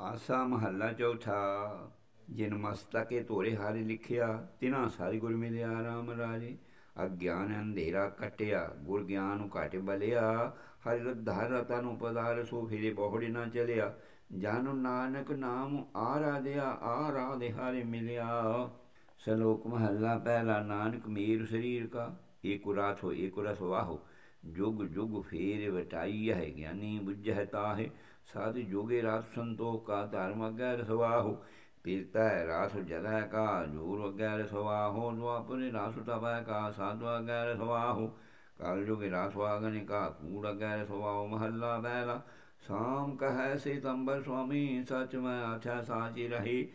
ਆਸਾ ਮਹੱਲਾ ਚੌਥਾ, ਜਿਨ ਮਸਤਕੇ ਤੋਰੇ ਹਾਰੇ ਲਿਖਿਆ, ਤਿਨਾ ਸਾਰੀ ਗੁਰ ਮਿਲਿਆ ਰਾਮ ਰਾਜੇ। ਅਗਿਆਨ ਅੰਧੇਰਾ ਕਟਿਆ, ਗੁਰ ਗਿਆਨ ਨੂੰ ਘਟ ਬਲਿਆ। ਹਰਿ ਰਧਾਰ ਰਤਾ ਨੂੰ ਪਦਾਰ, ਸੋ ਫਿਰੇ ਬਹੁੜੀ ਨਾ ਚਲਿਆ। ਜਾਨੁ ਨਾਨਕ ਨਾਮ ਆਰਾਧਿਆ, ਆਰਾਧੇ ਹਾਰੇ ਮਿਲਿਆ। ਸਲੋਕ ਮਹੱਲਾ ਪਹਿਲਾ, ਨਾਨਕ ਮੇਰ ਸਰੀਰ ਕਾ, ਏਕ ਰਾਤ ਹੋ ਏਕ ਰਸ ਵਾਹੋ। ਜੁਗ ਜੁਗ ਫੇਰ ਵਟਾਈ ਹੈ, ਗਿਆਨੀ ਬੁੱਝਹਿ ਤਾਹੇ। ਸਾਧ ਜੋਗੇ ਰਾਤ ਸੰਤੋਖ ਕਾ ਧਰਮ ਅਗੈ ਰਸਵਾਹੋ। ਪੀਰਤਾ ਹੈ ਰਾਸ ਜਲੈ ਕਾ ਜੂਰ ਅਗੈ ਰਸਵਾਹੋ। ਦੁਆਪਰੇ ਰਾਸ ਤਬੈ ਕਾ, ਸਾਧੁ ਅਗੈ ਰਸਵਾਹੋ। ਕਾਲ ਜੋਗੇ ਰਾਸ ਵਾਗਨ ਕਾ, ਕੂੜ ਅਗੈ ਰਸਵਾਹੋ। ਮਹੱਲਾ ਪਹਿਲਾ ਸਾਮ ਕਹੈ ਸਿਤੰਬਰ ਸੁਆਮੀ, ਸਚ ਮੈਂ ਆਛਾ ਸਾਚੀ ਰਹੀ।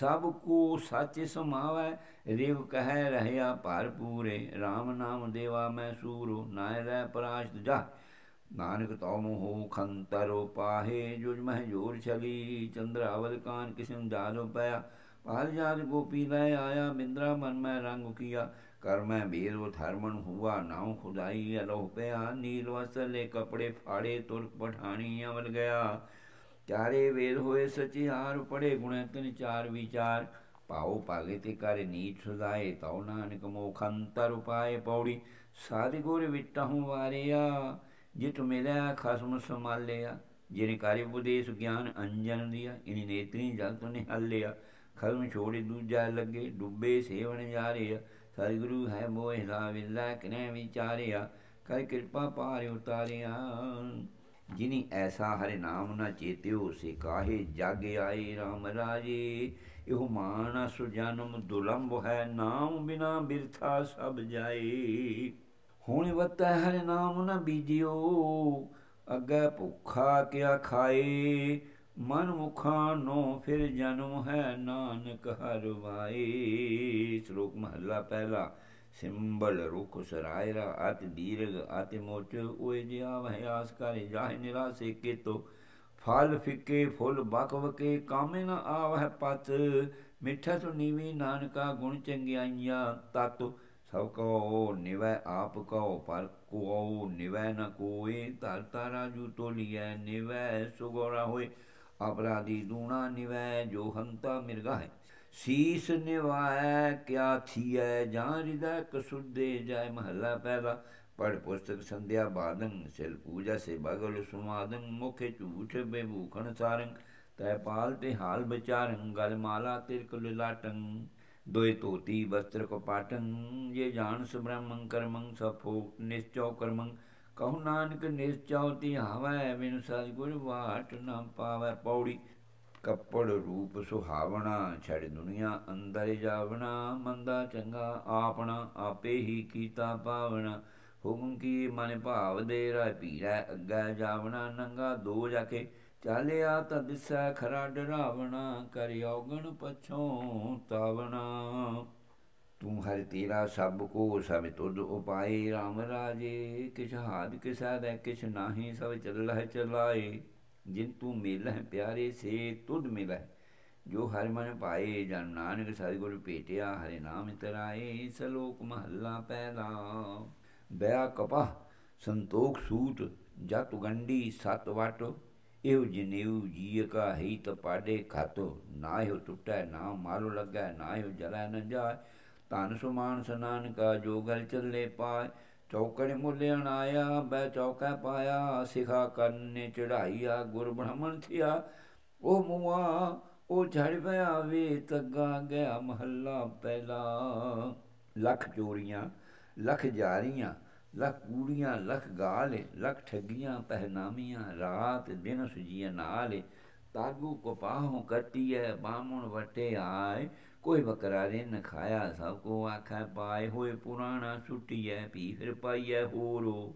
ਸਭ ਕੋ ਸੱਚ ਸਮਾਵੈ, ਰਿਵ ਕਹਿ ਰਹਿਆ ਭਰਪੂਰੇ RAM ਨਾਮ ਦੇਵਾ ਮੈਂ ਸੂਰੋ ਨਾਇ ਰਹਿ ਪਰਾਸ਼ਤ ਜਾ। ਨਾਨਕ ਤਉ ਮੋਹ ਖੰਤਰੋ ਪਾਹੇ, ਜੁਜ ਜੋਰ ਛਲੀ ਚੰਦਰਾਵਲ ਕਾਨ ਕਿਸਮ ਜਾਲੋ ਪਿਆ। ਪਾਲ ਜਾਦ ਗੋਪੀ ਲੈ ਆਇਆ ਬਿੰਦਰਾ ਮਨ ਮੈਂ ਰੰਗ ਕੀਆ। ਕਰ ਮੈਂ ਧਰਮਨ ਹੁਆ, ਨਾਉ ਖੁਦਾਈ ਅਲੋ ਪਿਆ। ਨੀਲ ਵਸਲੇ ਕਪੜੇ ਫਾੜੇ ਤੁਰਕ ਪਠਾਣੀ ਅਵਲ ਗਿਆ। ਚਾਰੇ ਵੇਦ ਹੋਏ ਸਚਿਆਰ, ਪੜੇ ਗੁਣ ਤਿਨ ਚਾਰ ਵਿਚਾਰ। ਪਾਉ ਪਾਗੇ ਤੇ ਕਰ ਨੀਚ ਸੁਦਾਏ, ਤਉ ਨਾਨਕ ਮੋਖੰਤਰ ਉਪਾਏ ਪੌੜੀ। ਸਾਧਿ ਗੁਰ ਵਿਟਹੁ ਵਾਰਿਆ। ਜਿਤ ਮਿਲਿਆ ਖਸਮ ਸਮਾਲਿਆ ਜਿਨੇ ਕਾਰਿ ਉਪਦੇਸ਼ ਗਿਆਨ ਅੰਜਨ ਦਿਆ ਇਨੀ ਨੇਤਰੀ ਜਲ ਤੋਂ ਨਿਹਲਿਆ ਖਸਮ ਛੋੜੇ ਦੂਜਾ ਲੱਗੇ, ਡੁੱਬੇ ਸੇਵਨ ਜਾਰਿਆ ਸਤਿ ਹੈ ਮੋਹਿ ਲਾ ਵਿਲਾ ਵਿਚਾਰਿਆ? ਕਰ ਕਿਰਪਾ ਪਾਰ ਉਤਾਰਿਆ। ਜਿਨੀ ਐਸਾ ਹਰਿ ਨਾਮ ਨਾ ਚੇਤਿਓ ਸੇ ਕਾਹੇ ਜਾਗ ਆਏ RAM ਰਾਜੇ। ਇਹੋ ਮਾਨਸ ਜਨਮ ਦੁਲੰਭ ਹੈ, ਨਾਮ ਬਿਨਾ ਬਿਰਥਾ ਸਭ ਜਾਏ। ਹੁਣ ਵਤੈ ਹਰਿ ਨਾਮ ਨਾ ਬੀਜਿਓ, ਅੱਗੇ ਭੁੱਖਾ ਕਿਆ ਖਾਏ? ਮਨ ਮੁਖਾਂ ਨੋ ਫਿਰ ਜਨਮ ਹੈ ਨਾਨਕ ਹਰ ਸ਼ਲੋਕ ਮਹੱਲਾ ਪਹਿਲਾ, ਸਿੰਬਲ ਰੁਖ ਸਰਾਇਰਾ, ਅਤ ਦੀਰਗ ਅਤ ਮੋਚ, ਓਏ ਜਿਆ ਵਹਿ ਆਸ ਕਰੇ ਜਾਹਿ ਨਿਰਾਸੇ ਕੀਤੋ। ਫਲ ਫਿੱਕੇ ਫੁੱਲ ਬਕ ਵਕੇ ਕਾਮੇ ਨ ਆਵਹਿ ਪਤ ਮਿੱਠਾ ਸੁ ਨੀਵੀ ਨਾਨਕਾ ਗੁਣ ਚੰਗਿਆਈਆਂ, ਤਤ ਸਭ ਕੋ ਨਿਵੈ ਆਪ ਕੋ ਪਰ ਕੋ ਨਿਵੈ ਨ ਕੋਏ ਧਰ ਤਾਰਾ ਜੂ ਤੋਲੀਐ ਨਿਵੈ ਸੁਗੋਰਾ ਹੋਏ। ਅਪਰਾਧੀ ਦੂਣਾ ਨਿਵੈ ਜੋ ਹੰਤਾ ਮਿਰਗਾ ਹੈ ਸੀਸ ਨਿਵਾਇ ਕਿਆ ਥੀਐ, ਜਾਂ ਹਿਰਦੈ ਕਸੁਦੇ ਜਾਏ ਮਹੱਲਾ ਪਹਿਲਾ ਪੜ ਪੁਸਤਕ ਸੰਧਿਆ ਬਾਦੰ ਸਿਲ ਪੂਜਾ ਸੇ ਬਗਲ ਸੁਮਾਦੰ, ਮੁਖੇ ਝੂਠ ਬੇਭੂਖਣ ਸਾਰੰ ਤੈ ਪਾਲ ਤੇ ਹਾਲ ਵਿਚਾਰੰ, ਗਲ ਮਾਲਾ ਤਿਰਕ ਲਿਲਾਟੰ। ਦੋਇ ਤੋਤੀ ਵਸਤਰ ਕੋ ਪਾਟੰ, ਜੇ ਜਾਣ ਸੁਬ੍ਰਹਮੰ ਕਰਮੰ ਸਫੋ ਨਿਸ਼ਚੋ ਕਰਮੰ। ਕਹੁ ਨਾਨਕ ਨਿਸ਼ਚਉ ਤੀ ਹਾਵੈ, ਬਿਨ ਸਤਿਗੁਰ ਵਾਟ ਨਾ ਪਾਵੈ ਕੱਪੜ ਰੂਪ ਸੁਹਾਵਣਾ, ਛੜ ਦੁਨੀਆ ਅੰਦਰ ਜਾਵਣਾ, ਮੰਦਾ ਚੰਗਾ ਆਪਣਾ ਆਪੇ ਹੀ ਕੀਤਾ ਪਾਵਣਾ। ਹੁਕਮ ਕੀ ਮਨ ਭਾਵ ਦੇ ਰਾ ਪੀਰਾ ਅੱਗਾ ਜਾਵਣਾ, ਨੰਗਾ ਦੋ ਜਾ ਕੇ ਚਾਲਿਆ ਤਾਂ ਦਿਸੈ ਖਰਾ ਡਰਾਵਣਾ, ਕਰ ਔਗਣ ਪਛੋਂ ਤਾਵਣਾ। ਤੂੰ ਹਰ ਤੇਰਾ ਸਭ ਕੋ, ਸਭ ਤੁਧ ਉਪਾਏ RAM ਰਾਜੇ, ਕਿਛ ਹਾਦ ਕਿਸਾ ਦੇ ਕਿਛ ਨਾਹੀ, ਸਭ ਚੱਲਹਿ ਚਲਾਏ। ਜਿਨ ਤੂੰ ਮਿਲਹਿ ਪਿਆਰੇ, ਸੇ ਤੁਧ ਮਿਲਹਿ। ਜੋ ਹਰ ਮਨ ਪਾਏ, ਜਨ ਨਾਨਕ ਸਤਿਗੁਰ ਭੇਟਿਆ, ਹਰੇ ਨਾਮ ਤਰਾਏ, ਸਲੋਕ ਮਹੱਲਾ ਪਹਿਲਾ। ਬਿਆ ਕਪਾ ਸੰਤੋਖ ਸੂਤ, ਜਤ ਗੰਡੀ ਸਤ ਵਟ। ਇਹੋ ਜਨੇਊ ਜੀ ਕਾ ਹੀ ਤ ਖਾਤੋ, ਨਾ ਇਹੋ ਟੁੱਟੈ, ਨਾ ਮਾਲੋ ਲੱਗੈ, ਨਾ ਇਹੋ ਜਲੈ ਨ ਜਾਏ। ਤਨ ਸੁਮਾਨ ਸਨਾਨ ਕਾ ਜੋ ਗਲ ਚੱਲੇ ਪਾਏ। ਚੌਕੜ ਮੁੱਲਿਆਣ ਆਇਆ ਬੈ ਚੌਕਾ ਪਾਇਆ, ਸਿਖਾ ਕਰਨੇ ਚੜਾਈਆ ਗੁਰ ਬ੍ਰਾਹਮਣ ਥਿਆ। ਉਹ ਮੂਆ ਉਹ ਝੜ ਪਿਆ ਵੇ ਤੱਗਾ ਗਿਆ ਮਹੱਲਾ ਪਹਿਲਾ। ਲੱਖ ਚੋਰੀਆਂ, ਲੱਖ ਜਾਰੀਆਂ ਲੱਖ ਕੂੜੀਆਂ ਲੱਖ ਗਾਲੇ ਲੱਖ ਠੱਗੀਆਂ, ਪਹਿਨਾਮੀਆਂ, ਰਾਤ ਦਿਨ ਸੁਜੀਆਂ ਨਾਲੇ ਤਾਗੂ ਕਪਾਹੋਂ ਕੱਟੀਐ ਬਾਮਣ ਵਟੇ ਆਏ। ਕੋਈ ਬਕਰਾਰੇ ਨ ਖਾਇਆ, ਸਭ ਕੋ ਆਖੈ, ਪਾਏ ਹੋਏ ਪੁਰਾਣਾ ਛੁੱਟੀਐ ਪੀ ਫਿਰ ਪਾਈਐ ਹੋਰੋ।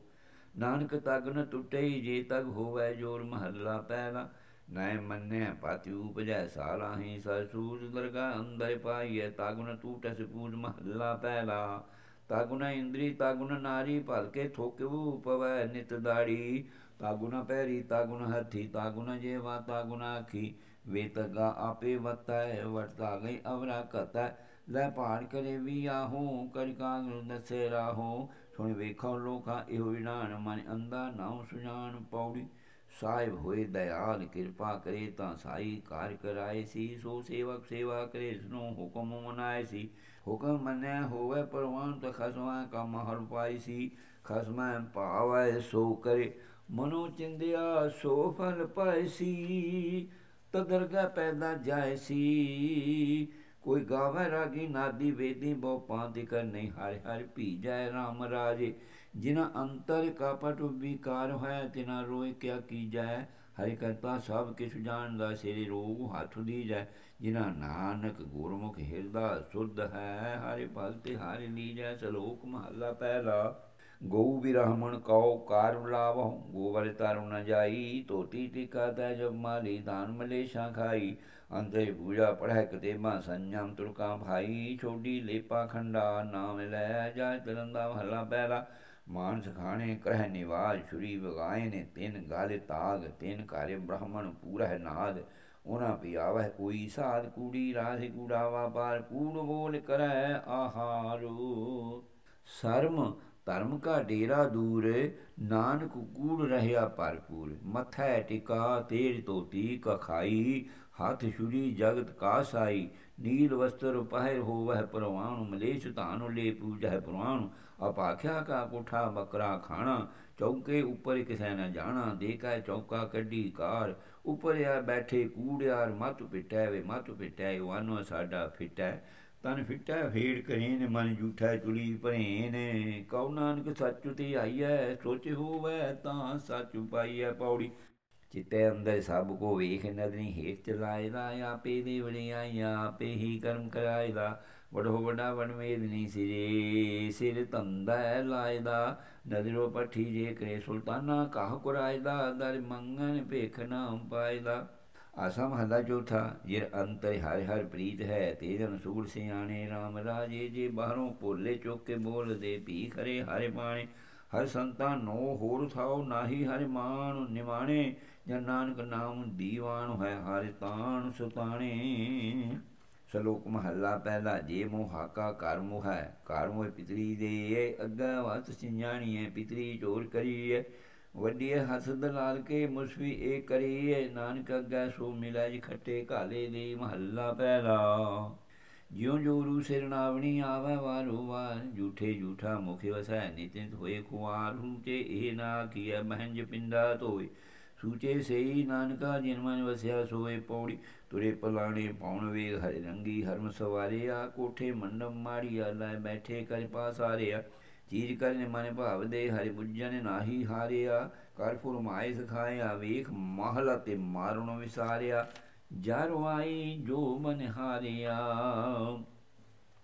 ਨਾਨਕ ਤਗ ਨ ਟੁੱਟੇ, ਜੇ ਤਗ ਹੋਵੇ ਜੋਰ ਮਹੱਲਾ ਪਹਿਲਾ। ਨੈ ਮੰਨੈ ਪਾਤੀ ਉਪਜੈ ਸਾਲਾਹੀ ਸਸੂਰ ਦਰਗਾ ਅੰਦਰ ਪਾਈਐ। ਤਗ ਨ ਟੂਟੈ ਸਪੂਜ ਮਹੱਲਾ ਪਹਿਲਾ। ਤਾਗੁਨ ਇੰਦਰੀ ਤਾਗੁਨ ਨਾਰੀ ਭਲਕੇ ਥੋਕੂ ਪਵੈ ਨਿਤ ਦਾੜੀ। ਤਾਗੁਨ ਪੈਰੀ ਤਾਗੁਨ ਹੱਥੀ ਤਾਗੁਨ ਜੇਵਾ ਤਾਗੁਨ ਆਖੀ ਵੇਤਗਾ ਆਪੇ ਵਤੈ ਵਰਤਾ ਗਈ ਅਵਰਾ ਕਤੈ ਲੈ ਪਾੜ ਕਰੇ ਵੀ ਆਹੋ, ਕਰ ਕਾਂਗ ਨਸੇ ਰਾਹੋ। ਸੁਣ ਵੇਖੋ ਲੋਕਾ ਇਹੋ ਵਿਨਾਨ ਮਨ ਅੰਦਾ ਨਾਉ ਸੁਜਾਨ ਪੌੜੀ। ਸਾਹਿਬ ਹੋਏ ਦਇਆਲ, ਕਿਰਪਾ ਕਰੇ ਤਾਂ ਸਾਈ ਕਾਰ ਕਰਾਏ ਸੀ। ਸੋ ਸੇਵਕ ਸੇਵਾ ਕਰੇ ਸੁਨੋ ਹੁਕਮ ਮਨਾਏ ਸੀ। ਹੁਕਮ ਮੰਨਿਆ ਹੋਵੇ ਪਰਵਾਨ ਤਾਂ ਖਸਮਾ ਕੰਮ ਹਰ ਪਾਈ ਸੀ, ਖਸਮਾ ਭਾਵੈ ਸੋ ਕਰੇ। ਮਨੋ ਚਿੰਦਿਆ ਸੋ ਫਲ ਪਾਈ ਸੀ ਤਦਰਗਾ ਪੈਦਾ ਜਾਏ ਸੀ। ਕੋਈ ਗਾਵੇ ਰਾਗੀ ਨਾਦੀ ਵੇਦੀ, ਬਹੁ ਪਾਂति ਕਰ ਨਹੀਂ ਹਰਿ ਹਰਿ ਭੀ ਜਾਏ RAM ਰਾਜੇ। ਜਿਨਾ ਅੰਤਰ ਕਾਪਟ ਵਿਕਾਰ ਹੋਇਆ ਤਿਨਾ ਰੋਏ ਕਿਆ ਕੀ ਜਾਏ ਹਰਿ ਕਰਤਾ ਸਭ ਕਿਛ ਜਾਣਦਾ ਸੇਰੇ ਰੋਗ ਹੱਥ ਦੀ ਜਾਏ ਜਿਨਾ ਨਾਨਕ ਗੁਰਮੁਖ ਹਿਰਦਾ ਸੁਧ ਹੈ, ਹਰਿ ਭਗਤ ਹਰਿ ਲੀਜੈ ਸਲੋਕ ਮਹੱਲਾ ਪਹਿਲਾ। ਗਊ ਬਿਰਹਮਣ ਕਉ ਕਾਰ ਲਾਵਹੁ ਗੋਬਰ ਤਰੁ ਨ ਜਾਈ ਤੋਤੀ ਟਿਕਾ ਤੈ ਜਬ ਮਾਲੀ, ਦਾਨ ਮਲੇਸ਼ਾ ਖਾਈ। ਅੰਤੇ ਪੂਜਾ ਪੜੈ ਕਤੇ ਮਾ ਸੰਜਮ ਤੁਰਕਾ ਭਾਈ, ਛੋਡੀ ਲੇਪਾ ਖੰਡਾ ਨਾਮ ਲੈ ਜਾ ਤਰੰਦਾ ਮਹੱਲਾ ਪਹਿਲਾ। ਮਾਨਸ ਖਾਣੇ ਕਰਹਿ ਨਿਵਾਜ, ਛੁਰੀ ਵਗਾਏ ਨੇ ਤਿੰਨ ਗਾਲੇ ਤਾਗ, ਤਿੰਨ ਕਾਰੇ ਬ੍ਰਾਹਮਣ ਪੂਰਾ ਹੈ ਨਾਦ। ਉਹਨਾਂ ਪਿਆਵਹਿ ਕੋਈ ਸਾਧ, ਕੂੜੀ ਰਾਧੇ ਕੂੜਾ ਪਾਰ, ਕੂੜ ਬੋਲ ਕਰੈ ਆਹਾਰੋ। ਸਰਮ ਧਰਮ ਕਾ ਡੇਰਾ ਦੂਰ, ਨਾਨਕ ਕੂੜ ਰਹਿਆ ਭਰਪੂਰ। ਮਥੈ ਟਿਕਾ ਤੇਜ ਤੋਤੀ ਕਖਾਈ, ਹੱਥ ਛੁਰੀ ਜਗਤ ਕਾ ਸਾਈ। ਨੀਲ ਵਸਤਰ ਪਹਿਰ ਹੋਵਹਿ ਪਰਵਾਣ ਮਲੇਸ਼ ਧਾਨੁ ਲੈ ਪੂਜੈ ਪਰਵਾਣ। ਅਪਾਖਿਆ ਕਾ ਕੋਠਾ ਬੱਕਰਾ ਖਾਣਾ, ਚੌਕੇ ਉੱਪਰ ਕਿਸੇ ਨਾ ਜਾਣਾ, ਦੇਖੈ ਚੌਕਾ ਕੱਢੀ ਕਾਰ, ਉੱਪਰ ਆ ਬੈਠੇ ਕੂੜਿਆਰ, ਮਤ ਪਿਟੈ ਵੇ ਮਤ ਪਿਟੈ ਵਾਨੋ ਸਾਡਾ ਫਿਟੈ, ਤਨ ਫਿਟੈ ਫੇੜ ਕਰੇ ਮਨ ਝੂਠਾ ਚੁਲੀ ਭਰੇ ਨੇ ਕਉ ਨਾਨਕ ਸੱਚ ਤੇ ਆਈਐ, ਸੋਚ ਹੋਵੇ ਤਾਂ ਸੱਚ ਪਾਈਐ ਪੌੜੀ। ਚਿੱਤੇ ਅੰਦਰ ਸਭ ਕੋ ਵੇਖ, ਨਦਨੀ ਹੇਠ ਚਲਾਇਦਾ ਆਪੇ ਦੇ ਵੜਿਆ ਆਪੇ ਹੀ ਕਰਮ ਕਰਾਇਦਾ। ਵਡੋ ਵਡਾ ਵਨਵੇਦਨੀ ਸਿਰੇ, ਸਿਰ ਤੰਦਾ ਲਾਇਦਾ। ਨਦਰੋ ਪਠੀ ਜੇ ਕਰੇ ਸੁਲਤਾਨਾ, ਕਾਹ ਕੁਰਾਇਦਾ, ਦਰ ਮੰਗਨ ਭੇਖ ਨਾਮ ਪਾਇਦਾ। ਆਸਾ ਮਹਲਾ ਚੌਥਾ, ਜਿਰ ਅੰਤਰ ਹਰ ਹਰ ਪ੍ਰੀਤ ਹੈ, ਤੇਜ ਅਨਸੂਰ ਸਿਆਣੇ RAM ਰਾਜੇ, ਜੇ ਬਾਹਰੋਂ ਭੋਲੇ ਚੁੱਕ ਕੇ ਬੋਲਦੇ, ਭੀ ਖਰੇ ਹਰੇ ਪਾਣੇ ਹਰ ਸੰਤਾਂ ਨੋ ਹੋਰ ਥਾਉ ਨਾਹੀ ਹਰਿ ਮਾਨ ਨਿਮਾਣੇ। ਜਨ ਨਾਨਕ ਨਾਮ ਦੀਵਾਨ ਹੈ ਹਰਿ ਤਾਣ ਸੁਤਾਣੇ। ਸ਼ਲੋਕ ਮਹੱਲਾ ਪਹਿਲਾ ਜੇ ਮੋਹ ਹਾਕਾ ਕਰ ਮੋਹ ਹੈ ਕਰ ਮੋਹ ਪਿਤਰੀ ਦੇ ਅੱਗਾ ਵਸ ਸਿੰਜਾਣੀਏ ਪਿਤਰੀ ਚੋਰ ਕਰੀਏ। ਵੱਡੀ ਹੱਥ ਦਲਾਲ ਕੇ ਮੁਸਫੀ ਏ ਕਰੀਏ ਨਾਨਕ ਅੱਗਾ ਸੋ ਮਿਲਾ ਜੀ ਖੱਟੇ ਕਾਲੇ ਦੇ ਮਹੱਲਾ ਪਹਿਲਾ। ਜਿਉ ਜੋ ਰੂ ਸਿਰਨਾਵਣੀ ਆਵੇ ਵਾਰੋ ਵਾਰ, ਝੂਠੇ ਝੂਠਾ ਮੁਖ ਵਸੈ ਨਿਤਿਤ ਹੋਏ ਕੁਆਰ ਹੁੰਤੇ ਇਹ ਨਾ ਕੀਐ ਮਹੰਜ ਪਿੰਡਾ ਤੋਏ ਸੂਚੇ ਸਈ ਨਾਨਕਾ ਜਿਨ ਵਸਿਆ ਸੋਏ ਪੌੜੀ। ਤੁਰੇ ਪਲਾਣੇ ਪਾਉਣ ਵੇਗ ਹਰੇ ਰੰਗੀ ਹਰਮ ਸਵਾਰਿਆ, ਕੋਠੇ ਮੰਡਪ ਮਾੜੀਆ, ਲੈ ਬੈਠੇ ਕਰ ਪਾਸਾਰਿਆ। ਚੀਜ ਕਰਨੇ ਮਨ ਭਾਵ ਦੇ ਹਰਿ ਬੁੱਝਨ ਨਾਹੀ ਹਾਰਿਆ। ਕਰ ਫੁਰਮਾਏ ਸਖਾਇਆ, ਵੇਖ ਮਹਲਾ ਤੇ ਮਾਰਣ ਵਿਸਾਰਿਆ। ਜਰਵਾਈ ਜੋ ਮਨ ਹਾਰਿਆ,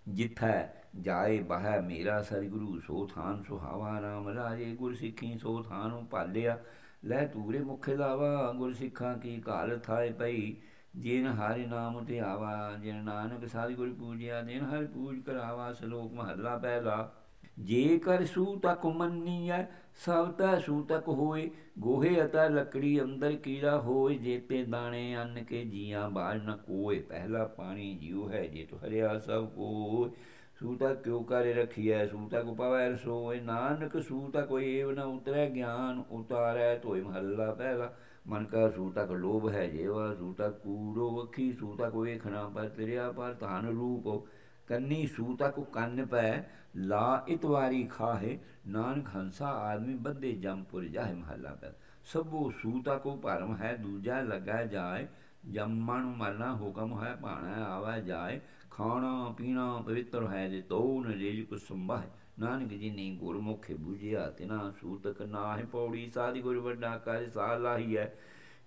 ਜਿਥੈ ਜਾਏ ਬਹਿ ਮੇਰਾ ਸਤਿਗੁਰੂ, ਸੋ ਥਾਨ ਸੁਹਾਵਾ ਰਾਮ ਰਾਜੇ। ਗੁਰ ਸਿੱਖੀ ਸੋ ਥਾਨ ਭਾਲਿਆ ਲੈ ਤੂਰੇ ਮੁਖ ਲਾਵਾ ਗੁਰ ਸਿੱਖਾਂ ਕੀ ਕਾਲ ਥਾਏ ਪਈ। ਜਿਨ ਹਰਿ ਨਾਮ ਤੇ ਆਵਾ, ਜਿਨ ਨਾਨਕ ਸਾਧ ਪੂਜਿਆ, ਜਿਨ ਹਰਿ ਪੂਜ ਕਰਾਵਾ, ਸ਼ਲੋਕ ਮਹੱਲਾ ਪਹਿਲਾ। ਜੇ ਕਰ ਸੂ ਤਕ ਮੰਨੀਐ, ਸਭ ਤਾ ਸੂ ਤਕ ਹੋਏ। ਗੋਹੇ ਅਤਾ ਲੱਕੜੀ ਅੰਦਰ ਕੀੜਾ ਹੋਏ, ਜੇਤੇ ਦਾਣੇ ਅੰਨ ਕੇ ਜੀਆਂ ਬਾਲ ਨ ਕੋਏ। ਪਹਿਲਾ ਪਾਣੀ ਜਿਉ ਹੈ ਜੇ ਤੋ ਹਰਿਆ ਸਭ ਕੋ ਸੂਤਾ ਕਿਉ ਕਰੇ ਰਖੀਐ ਸੂਤਾ ਕੋ ਪਵੈ ਰਸੋਏ। ਨਾਨਕ ਸੂਤਾ ਕੋਈ ਏਵ ਨ ਉਤਰੈ, ਗਿਆਨ ਉਤਾਰੈ ਤੋਇ ਮਹੱਲਾ ਪਹਿਲਾ। ਮਨ ਕਾ ਸੂਤਾ ਕੋ ਲੋਭ ਹੈ ਜੇਵਾ, ਸੂਤਾ ਕੂੜੋ ਵਖੀ, ਸੂਤਾ ਕੋ ਵੇਖਣਾ ਪਰ ਤੇਰਿਆ ਪਰ ਧਨ ਰੂਪ ਕੰਨੀ ਸੂਤਾ ਕੋ ਕੰਨ ਪੈ, ਲਾ ਇਤਵਾਰੀ ਖਾਹੇ, ਨਾਨਕ ਹੰਸਾ ਆਦਮੀ ਬੱਦੇ ਜੰਪੁਰ ਜਾਏ ਮਹੱਲਾ ਪੈ। ਸਭੋ ਸੂਤਾ ਕੋ ਭਰਮ ਹੈ, ਦੂਜਾ ਲਗਾ ਜਾਏ ਜੰਮਣ ਮਰਨਾ ਹੁਕਮ ਹੈ, ਭਾਣਾ ਆਵਾ ਜਾਏ। ਖਾਣਾ ਪੀਣਾ ਪਵਿੱਤਰ ਹੈ ਜੇ ਤੋ ਨਰੇਜ ਕੋ ਸੰਭਾਏ ਨਾਨਕ ਜੀ ਨੇ ਗੁਰਮੁਖੇ ਬੁਝਿਆ ਤਿਨਾ ਸੂਤਕ ਨਾਹਿ ਪੌੜੀ ਸਾਦੀ ਗੁਰ ਵੱਡਾ ਕਰ ਸਾਲਾਹੀ ਹੈ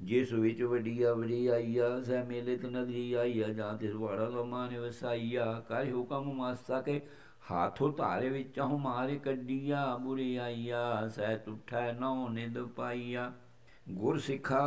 ਜਿਸ ਵਿੱਚ ਵੱਡੀਆ ਵਡੀ ਆਈਆ, ਸਹਿ ਮੇਲੇ ਤੇ ਨਦੀ ਆਈਆ, ਜਾਂ ਤੇ ਵਾੜਾ ਲਮਾਨੇ ਵਸਾਈਆ ਕਰ ਹੁਕਮ ਮਾਸਾ ਕੇ ਹਾਥੋਂ ਧਾਰੇ ਵਿੱਚ ਹਉ ਮਾਰੇ ਕੱਢੀਆ, ਬੁਰੀ ਆਈਆ, ਸਹਿ ਤੁਠੈ ਨਉ ਨਿਦ ਪਾਈਆ। ਗੁਰ ਸਿਖਾ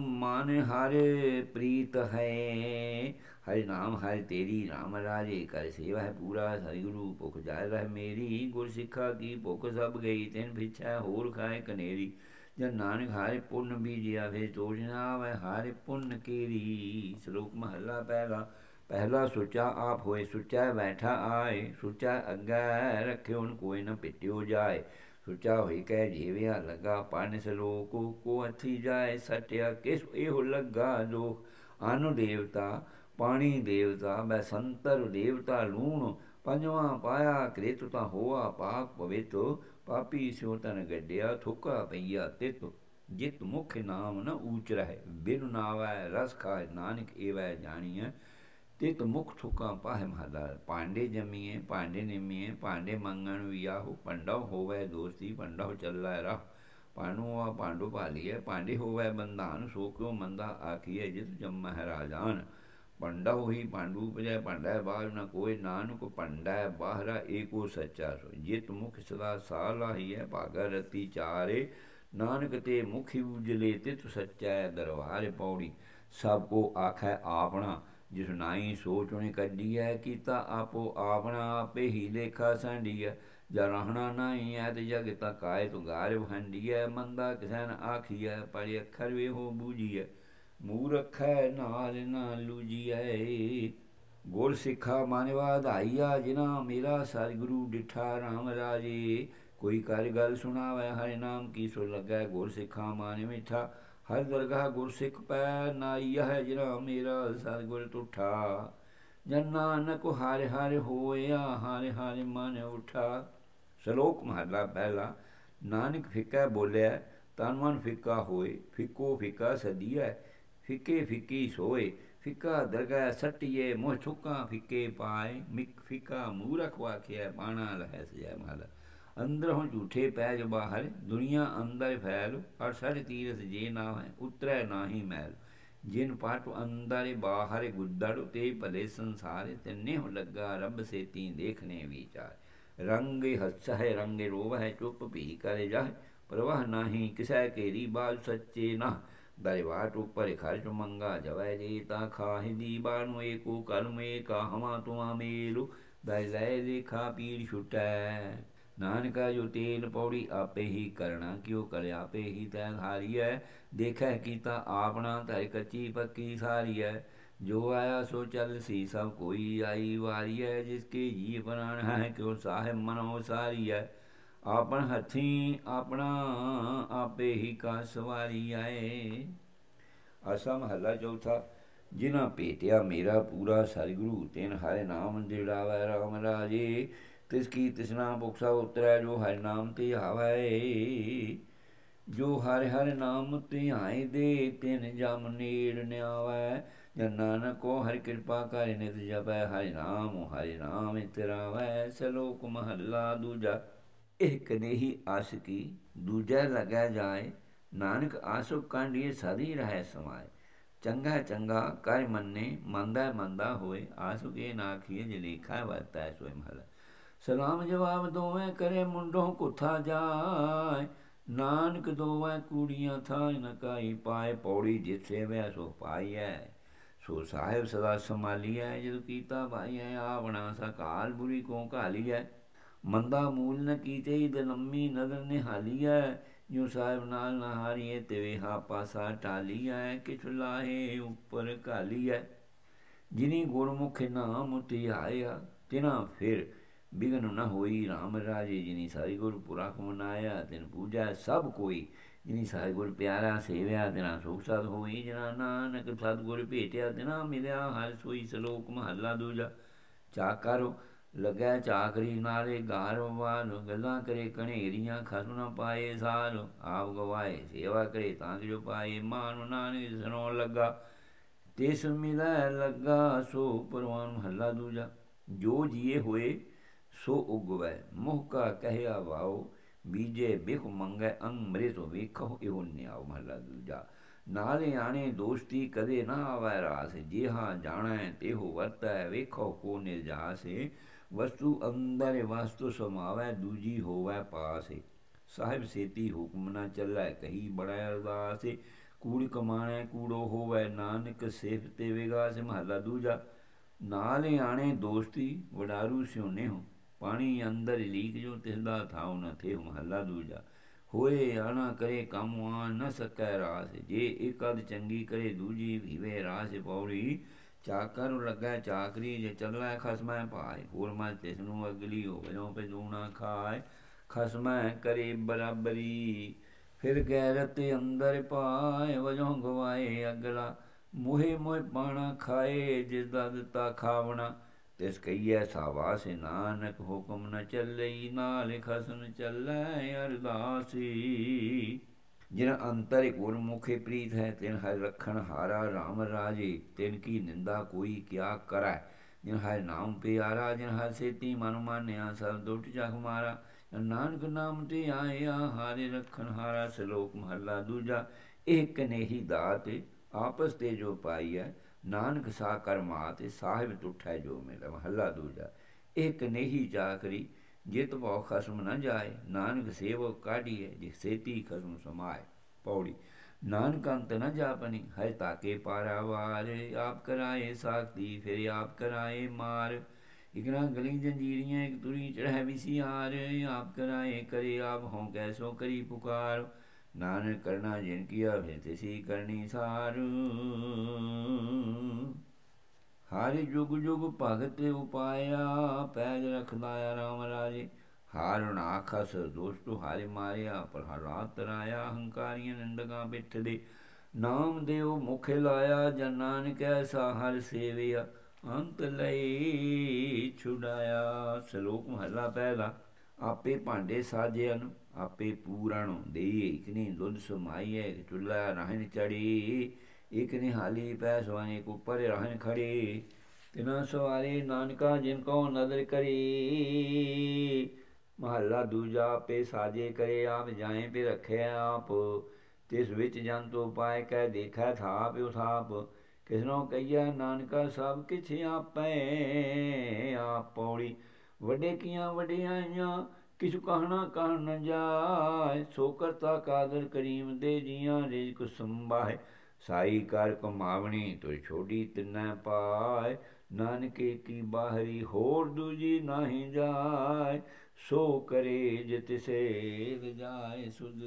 ਮਨ ਹਰੇ ਪ੍ਰੀਤ ਹੈ। ਹਰਿ ਨਾਮ ਹਰਿ ਤੇਰੀ, ਰਾਮ ਰਾਜੇ, ਕਰ ਸੇਵਾ ਹੈ ਪੂਰਾ ਸਤਿ ਗੁਰੂ ਭੁਖ ਜਾਇ ਰਹਿ ਮੇਰੀ। ਗੁਰ ਸਿੱਖਾ ਕੀ ਭੁਖ ਸਭ ਗਈ, ਤੈਨ ਪਿਛੈ ਹੋਰ ਖਾਏ ਕਨੇਰੀ। ਜਨ ਨਾਨਕ ਹਾਰੇ ਪੁੰਨ ਬੀਜਿਆ ਵੇ ਤੋਜਨਾ ਵੈ ਹਾਰੇ ਪੁੰਨ ਕੀਰੀ। ਸ਼ਲੋਕ ਮਹੱਲਾ ਪਹਿਲਾ ਪਹਿਲਾ ਸੁਚਾ ਆਪ ਹੋਏ, ਸੁਚਾ ਬੈਠਾ ਆਏ, ਸੁਚਾ ਅੱਗਾ ਰੱਖਿਓ ਨ ਕੋਈ ਨ ਪਿਟਿਓ ਜਾਏ। ਸੁਚਾ ਹੋਈ ਕਹਿ ਜੀਵਿਆ ਲਗਾ ਪਾਣ ਸਲੋਕ ਕੋ ਅਥੀ ਜਾਏ ਸਟਿਆ ਕਿਸ ਇਹੋ ਲੱਗਾ ਲੋਕ। ਅਨੁ ਦੇਵਤਾ, ਪਾਣੀ ਦੇਵਤਾ, ਮੈਂ ਦੇਵਤਾ ਲੂਣ। ਪੰਜਵਾਂ ਪਾਇਆ ਕ੍ਰਿਤ ਤਾਂ ਹੋਆ ਪਾਕ ਪਵਿੱਤ। ਪਾਪੀ ਸਿਉ ਤਨ ਗੱਡਿਆ, ਥੁਕਾ ਪਈਆ ਤਿਤ। ਜਿਤ ਮੁਖ ਨਾਮ ਨ ਊਚ ਰਹਿ। ਬਿਨ ਨਾਵੈ ਰਸ ਖਾਇ ਨਾਨਕ ਏਵੈ ਜਾਣੀਐ। ਤਿਤ ਮੁਖ ਥੁਕਾ ਪਾਹਿ ਮਹਲਾ ਪਾਂਡੇ ਜਮੀਏ ਪਾਂਡੇ ਨਿਮੀਏ ਪਾਂਡੇ ਮੰਗਣ ਵਿਆਹੂ ਪੰਡਵ ਹੋਵੇ ਦੋਸਤੀ ਪੰਡਵ ਚੱਲੈ ਰਹ ਪਾਣੂ ਆ ਪਾਂਡੂ ਭਾਲੀਏ ਪਾਂਡੇ ਹੋਵੇ ਬੰਧਾਨ ਸੋ ਕਿਉ ਮੰਦਾ ਆਖੀਏ ਜਿਤ ਜਮ ਮਹਾਰਾਜਾਨ ਪੰਡਾ ਹੋਈ ਪਾਂਡੂ ਪਜੈ ਪੰਡਾ ਬਾਹਰ ਨ ਕੋਈ ਨਾਨਕ ਪੰਡਾ ਬਾਹਰਾ ਏਕੋ ਸੱਚਾ ਸੋ ਜਿਤ ਮੁਖ ਸਦਾ ਸਾਲਾ ਹੀ ਹੈ ਭਾਗਾ ਰਤੀ ਚਾਰੇ ਨਾਨਕ ਤੇ ਮੁਖੀ ਉਜਲੇ ਤਿਤ ਸੱਚਾ ਦਰਬਾਰ ਪੌੜੀ ਸਭ ਕੋ ਆਖੈ ਆਪਣਾ ਜਿਸ ਨਾਈ ਸੋਚ ਉਹਨੇ ਕੱਢੀਐ ਹੈ ਕੀਤਾ ਆਪੋ ਆਪਣਾ ਆਪੇ ਹੀ ਲੇਖਾ ਸੰਡੀਆ ਜਾ ਰਹਿਣਾ ਨਹੀਂ ਹੈ ਤੇ ਜਗ ਤਾ ਕਾਇ ਤੋ ਗਾਰ ਭੰਡੀ ਮੰਦਾ ਕਿਸਨ ਆਖੀਐ ਪਰ ਅੱਖਰ ਵੇ ਹੋ। ਬੂਝੀਐ ਮੂਰਖੈ ਨਾਲ ਨਾ ਲੂਜੀਐ ਗੁਰ ਸਿੱਖਾ ਮਾਨਵਾ ਧਾਈਆ ਜਿਨਾ ਮੇਰਾ ਸਤਿਗੁਰੂ ਡਿਠਾ ਰਾਮ ਰਾਜੇ। ਕੋਈ ਕਰ ਗੱਲ ਸੁਣਾਵੇ, ਹਰਿ ਨਾਮ ਕੀ ਸੋ ਲੱਗੈ, ਗੁਰ ਸਿੱਖਾ ਮਾਨ ਮਿਠਾ। ਹਰ ਦਰਗਾਹ ਗੁਰ ਸਿੱਖ ਪੈ ਨਾਈਆ ਹੈ ਜਿਨਾ ਮੇਰਾ ਸਤਿਗੁਰ ਤੁਠਾ ਜਨ ਨਾਨਕ ਹਾਰੇ ਹਾਰੇ ਹੋਇਆ, ਹਾਰੇ ਹਾਰੇ ਮਨ ਉਠਾ। ਸ਼ਲੋਕ ਮਹਲਾ ਪਹਿਲਾ, ਨਾਨਕ ਫਿੱਕਾ ਬੋਲਿਆ, ਤਨ ਮਨ ਫਿੱਕਾ ਹੋਏ, ਫਿੱਕੋ ਫਿੱਕਾ ਸਦੀਆ ਫਿੱਕੇ ਫਿੱਕੀ ਸੋਏ, ਫਿੱਕਾ ਦਰਗਾਹ ਸੱਟੀਏ ਮੋਹ ਛੁਕਾ ਫਿੱਕੇ ਪਾਏ, ਮਿਕ ਫਿੱਕਾ ਮੂਰਖ ਵਾਖਿਆ ਬਾਣਾ ਲਹਿ ਸਜੈ ਮਹਲਾ। ਅੰਦਰ ਹੋ ਝੂਠੇ ਪੈ ਜੋ ਬਾਹਰ, ਦੁਨੀਆ ਅੰਦਰ ਫੈਲ ਔਰ ਸੜ ਤੀਰਥ ਜੇ ਨਾ ਹੈ ਉਤਰੈ ਨਾਹੀ ਮੈਲ ਜਿਨ ਪਾਟ ਅੰਦਰ ਬਾਹਰ ਗੁੱਦੜ ਤੇ ਭਲੇ ਸੰਸਾਰ ਤਿੰਨੇ ਹੋ ਲੱਗਾ ਰੱਬ ਸੇ ਤੀ ਦੇਖਨੇ ਵਿਚਾਰ। ਰੰਗ ਹੱਸ ਹੈ ਰੰਗ ਰੋਵ ਹੈ ਚੁੱਪ ਭੀ ਕਰੇ ਜਾਏ ਪ੍ਰਵਾਹ ਨਾਹੀ ਕਿਸੈ ਕੇਰੀ ਬਾਲ ਸੱਚੇ ਨਾ। ਦਰਿਵਾਟ ਉਪਰ ਖਰਚ ਮੰਗਾ ਜਵੈ ਜੀ ਤਾ ਖਾਹਿ ਦੀ ਬਾਨੁ ਏਕੋ ਕਰਮ ਏਕਾ ਹਮਾ ਤੁਮਾ ਮੇਲੂ ਦੈ ਲੈ ਲਿਖਾ ਪੀਰ ਛੁਟੈ ਨਾਨਕਾ ਜੋ ਤੇਲ ਪੌੜੀ ਆਪੇ ਹੀ ਕਰਨਾ, ਕਿਉ ਕਰੇ ਆਪੇ ਹੀ ਤੈ ਹਾਰੀਐ, ਦੇਖੈ ਕੀਤਾ ਆਪਣਾ ਤੈ ਕੱਚੀ ਪੱਕੀ ਸਾਰੀਐ। ਜੋ ਆਇਆ ਸੋ ਚੱਲ ਸੀ, ਸਭ ਕੋਈ ਆਈ ਵਾਰੀਐ। ਜਿਸ ਕੇ ਜੀ ਪ੍ਰਾਣ ਹੈ, ਕਿਉ ਸਾਹਿਬ ਮਨੋ ਸਾਰੀਐ। ਆਪਣ ਹੱਥੀ ਆਪਣਾ ਆਪੇ ਹੀ ਕਾ ਸਵਾਰੀ ਆਏ ਅਸਮ ਹੱਲਾ ਚੌਥਾ ਜਿਨਾ ਭੇਟਿਆ ਮੇਰਾ ਪੂਰਾ ਸਤਿਗੁਰੂ, ਤੈਨ ਹਰੇ ਨਾਮ ਵੈ ਰਾਮ ਰਾਜੇ। ਤਿਸ ਕੀ ਤਿਸਨਾ ਬੁਕਸਾ ਉਤਰੈ, ਜੋ ਹਰਿ ਨਾਮ ਤੇ ਆਵੇ ਜੋ ਹਰਿ ਹਰਿ ਨਾਮ ਤੇ ਆਏ ਦੇ, ਤਿਨ ਜਮ ਨੀੜ ਨਿਆਵੈ। ਜਨ ਨਾਨਕ ਕੋ ਹਰਿ ਕਿਰਪਾ ਕਰਿ ਨਿਤ ਜਪੈ, ਹਰਿ ਨਾਮ ਹਰਿ ਨਾਮ ਵੈ ਸਲੋਕ ਮਹੱਲਾ ਦੂਜਾ ਇਹ ਨੇਹੀ ਆਸਕੀ ਦੂਜਾ ਲਗਾ ਜਾਏ। ਨਾਨਕ ਆਸੁ ਕਾਂਡੀਏ ਸਦੀ ਰਹਿ ਸਮਾਏ। ਚੰਗਾ ਚੰਗਾ ਕਰ ਮੰਨੇ, ਮੰਦਾ ਮੰਦਾ ਹੋਏ। ਆਸੁ ਕੇ ਨਾਖੀਏ ਜਲੇਖਾ ਵਰਤਾ ਸੋਇ ਮਹਲਾ। ਸਲਾਮ ਜਵਾਬ ਦੋਵੇਂ ਕਰੇ ਮੁੰਡੋਂ ਕੁਥਾ ਜਾਏ। ਨਾਨਕ ਦੋਵੇਂ ਕੂੜੀਆਂ ਥਾਂ ਨ ਕਾਈ ਪਾਏ, ਪੌੜੀ ਜਿਥੇ ਵੇ ਸੋ ਪਾਈਐ। ਸੋ ਸਾਹਿਬ ਸਦਾ ਸੰਭਾਲੀਐ, ਜਦ ਕੀਤਾ ਭਾਈਐ ਆਪਣਾ ਸਕਾਲ ਬੁਰੀ ਕੋ ਘਾਲੀਐ। ਮੰਦਾ ਮੂਲ ਨ ਕੀਤੇ ਇਦ ਲੰਮੀ ਨਦਰ ਨਿਹਾਲੀਐ। ਜੋ ਸਾਹਿਬ ਨਾਲ ਨਹਾਰੀਏ ਤੇ ਵੇਹਾ ਪਾਸਾ ਟਾਲੀਐ ਕਿਛ ਲਾਹੇ ਉੱਪਰ ਘਾਲੀਐ। ਜਿਨੀ ਗੁਰਮੁਖ ਨਾਮ ਧਿਆਇਆ ਤਿਨਾ ਫਿਰ ਬਿਗਨ ਨ ਹੋਈ RAM ਰਾਜੇ ਜਿਨੀ ਸਾਰੀ ਗੁਰ ਪੁਰਖ ਮਨਾਇਆ, ਤਿਨ ਪੂਜਾ ਸਭ ਕੋਈ। ਜਿਨੀ ਸਾਰੀ ਗੁਰ ਪਿਆਰਾ ਸੇਵਿਆ, ਤਿਨਾ ਸੁਖ ਸਦ ਹੋਈ, ਜਨਾ ਨਾਨਕ ਸਤ ਗੁਰ ਭੇਟਿਆ, ਤਿਨਾ ਮਿਲਿਆ, ਹਰ ਸੋਈ ਸਲੋਕ ਮਹੱਲਾ ਦੂਜਾ। ਚਾ ਕਰੋ, ਲੱਗੈ ਚਾਕਰੀ ਨਾਲੇ ਗਾਰ ਵਾਲ, ਗੱਲਾਂ ਕਰੇ ਕਣੇਰੀਆਂ ਖਸਮ ਨਾ ਪਾਏ ਸਾਲ। ਆਪ ਗਵਾਏ, ਸੇਵਾ ਕਰੇ ਤਾਂ ਜੋ ਪਾਏ, ਮਾਨ ਨਾਨਕ ਸਨੋ ਲੱਗਾ। ਤਿਸ ਮਿਲੈ ਲੱਗਾ, ਸੋ ਪਰਵਾਨ ਮਹੱਲਾ ਦੂਜਾ। ਜੋ ਜੀਏ ਹੋਏ ਸੋ ਉਗਵੈ, ਮੋਹ ਕਾ ਕਹਿਆ ਵਾਓ, ਬੀਜੇ ਬਿਖ ਮੰਗੈ ਅੰਮ੍ਰਿਤ ਵੇਖੋ ਇਹੋ ਨਿਆਉ ਮਹਲਾ ਦੂਜਾ। ਨਾਲੇ ਆਣੇ ਦੋਸਤੀ ਕਦੇ ਨਾ ਆਵੈ ਰਾਸ ਜੇ ਹਾਂ ਜਾਣੈ ਤੇਹੋ ਵਰਤੈ ਵੇਖੋ ਕੋ ਨਿਰਜਾਸੇ। ਵਸਤੂ ਅੰਦਰ ਵਸਤੂ ਸਮਾਵੈ, ਦੂਜੀ ਹੋਵੈ ਪਾਸੇ। ਸਾਹਿਬ ਸੇਤੀ ਹੁਕਮ ਨਾ ਚੱਲੈ, ਕਹੀ ਬੜਾ ਅਰਦਾਸੇ। ਕੂੜ ਕਮਾਣੈ, ਕੂੜੋ ਹੋਵੈ, ਨਾਨਕ ਸੇਫ ਤੇ ਵਿਗਾਸ। ਮਹਲਾ ਦੂਜਾ, ਨਾਲੇ ਆਣੇ ਦੋਸਤੀ, ਵਡਾਰੂ ਸਿਉਨੇ ਹੋ। ਪਾਣੀ ਅੰਦਰ ਲੀਕ ਜੋ ਤਿਸਦਾ ਥਾਉ ਨ ਥੇ ਮਹੱਲਾ ਦੂਜਾ। ਹੋਏ ਆਣਾ ਕਰੇ ਕੰਮ ਆ ਨ ਸਕੈ ਰਾਸ। ਜੇ ਇੱਕ ਅਦ ਚੰਗੀ ਕਰੇ, ਦੂਜੀ ਭੀਵੇ ਰਾਸ ਪੌੜੀ। ਚਾਕਰ ਨੂੰ ਲੱਗਾ ਚਾਕਰੀ, ਜੇ ਚਗਲਾ ਖਸਮੈ ਪਾਏ ਹੋਰ ਮੈਂ ਤਿਸ ਨੂੰ ਅਗਲੀ ਹੋਵੇ ਜੋ ਪੇ ਦੂਣਾ ਖਾਏ। ਖਸਮੈ ਕਰੇ ਬਰਾਬਰੀ, ਫਿਰ ਗੈਰਤ ਅੰਦਰ ਪਾਏ ਵਜੋਂ ਗਵਾਏ ਅਗਲਾ, ਮੋਹੇ ਮੋਹਿ ਪਾਣਾ ਖਾਏ ਜਿਸ ਦਾ ਦਿੱਤਾ ਖਾਵਣਾ। ਤਿਸ ਕਹੀਐ ਸਾਵਾਸੇ ਨਾਨਕ ਹੁਕਮ ਨ ਚੱਲਈ ਨਾਲ ਖਸਨ ਚੱਲੈ ਅਰਦਾਸੀ। ਜਿਨ ਅੰਤਰ ਗੁਰਮੁਖੇ ਪ੍ਰੀਤ ਹੈ, ਤਿਨ ਹਰ ਰਖਣ ਹਾਰਾ RAM ਰਾਜੇ, ਤਿਨ ਕੀ ਨਿੰਦਾ ਕੋਈ ਕਿਆ ਕਰੈ। ਜਿਨ ਹਰ ਨਾਮ ਪਿਆਰਾ, ਜਿਨ ਹਰ ਸੇਤੀ ਮਨ ਮਾਨਿਆ, ਸਭ ਦੁੱਟ ਜਗ ਮਾਰਾ। ਨਾਨਕ ਨਾਮ ਤੇ ਆਇਆ, ਹਾਰੇ ਰਖਣ ਹਾਰਾ, ਸ਼ਲੋਕ ਮਹੱਲਾ ਦੂਜਾ ਇੱਕ ਨੇਹੀ ਦਾਤ ਆਪਸ ਤੇ ਜੋ ਪਾਈ ਹੈ ਨਾਨਕ ਸਾ ਕਰਮਾ ਤੇ ਸਾਹਿਬ ਤੁਠੈ ਜੋ ਮੇਰਾ ਮਹੱਲਾ ਦੂਜਾ। ਇੱਕ ਨੇਹੀ ਚਾਕਰੀ, ਜਿਤ ਭਉ ਖਸਮ ਨਾ ਜਾਏ, ਨਾਨਕ ਸੇਵਕ ਕਾਢੀਏ ਜਿ ਸੇਤੀ ਖਸਮ ਸਮਾਏ। ਪੌੜੀ, ਨਾਨਕ ਅੰਤ ਨ ਜਾਪਨੀ ਹੈ ਤਾਕੇ ਪਾਰਾਵਾਰ ਆਪ ਕਰਾਏ ਸਾਖਤੀ, ਫਿਰ ਆਪ ਕਰਾਏ ਮਾਰ। ਇਕਨਾ ਗਲੀ ਜੰਜੀਰੀਆਂ, ਇੱਕ ਤੁਰੀ ਚੜ੍ਹੈ ਵਿਸਿਆਰ ਆਪ ਕਰਾਏ ਕਰੇ ਆਪ ਹੋਂ ਕੈਸੋ ਕਰੀ ਪੁਕਾਰ। ਨਾਨਕ ਕਰਨਾ ਜਿਨ ਕੀਆ ਫਿਰ ਤਿਸੀ ਕਰਨੀ ਸਾਰੂ। ਹਾਰੇ ਜੁਗ ਜੁਗ ਭਗਤ ਉਪਾਇਆ ਪੈਜ ਰਖਦਾ ਰਾਮ ਰਾਜੇ। ਹਾਰ ਨਾਖਸ ਦੁਸ਼ਟ ਹਾਰੇ ਮਾਰਿਆ, ਪਰ ਹਰਾਤ ਤਰਾਇਆ ਹੰਕਾਰੀਆਂ ਨੰਦਗਾ ਬਿਠ ਦੇ। ਨਾਮ ਦੇਉ ਮੁਖ ਲਾਇਆ, ਜਨ ਕੈਸਾ ਹਰ ਸੇਵਿਆ। ਅੰਤ ਲਈ ਛੁਡਾਇਆ, ਸ਼ਲੋਕ ਮਹਲਾ ਪਹਿਲਾ। ਆਪੇ ਭਾਂਡੇ ਸਾਜਿਆਨ ਆਪੇ ਪੂਰਣ ਦੇਈ ਇਕਨੀ ਦੁੱਧ ਸਮਾਈਏ ਚੁੱਲਾ ਰਹਿਣ ਚੜੀ ਇਕ ਨਿਹਾਲੀ ਪੈ ਸਵਾਨੇ ਕੋ ਪਰ ਰਹਿਣ ਖੜੀ ਤਿਨਾ ਸਵਾਰੇ ਨਾਨਕਾ ਜਿਨ ਕੋ ਨਦਰ ਕਰੀ। ਮਹੱਲਾ ਦੂਜਾ ਆਪੇ ਸਾਜੇ ਕਰੇ, ਆਪ ਜਾਏ ਪੇ ਰਖੇ ਆਪ। ਤਿਸ ਵਿੱਚ ਜਨ ਤੋ ਪਾਏ ਕਹਿ ਦੇਖੈ ਥਾਪ ਉਥਾਪ ਕਿਸਨੋ ਕਈਆ ਨਾਨਕਾ ਸਭ ਕਿਛ ਆਪੇ, ਆਪ ਪੌੜੀ ਵੱਡੇ ਕੀਆਂ ਵਡਿਆਈਆਂ ਕਿਛੁ ਕਹਣਾ ਕਹਿ ਨ ਜਾਏ। ਸੋ ਕਰਤਾ ਕਾਦਰ ਕਰੀਮ ਦੇ ਜੀਆਂ, ਰਿਜਕ ਸੰਭਾਏ। ਸਾਈ ਕਰ ਕਮਾਵਣੀ ਤੋ ਛੋਡੀ ਤਿਨੈ ਪਾਏ। ਨਾਨਕੇ ਕੀ ਬਾਹਰੀ, ਹੋਰ ਦੂਜੀ ਨਹੀਂ ਜਾਏ। ਸੋ ਕਰੇ ਜਿਤ ਸੇ ਜਾਏ ਸੁਧ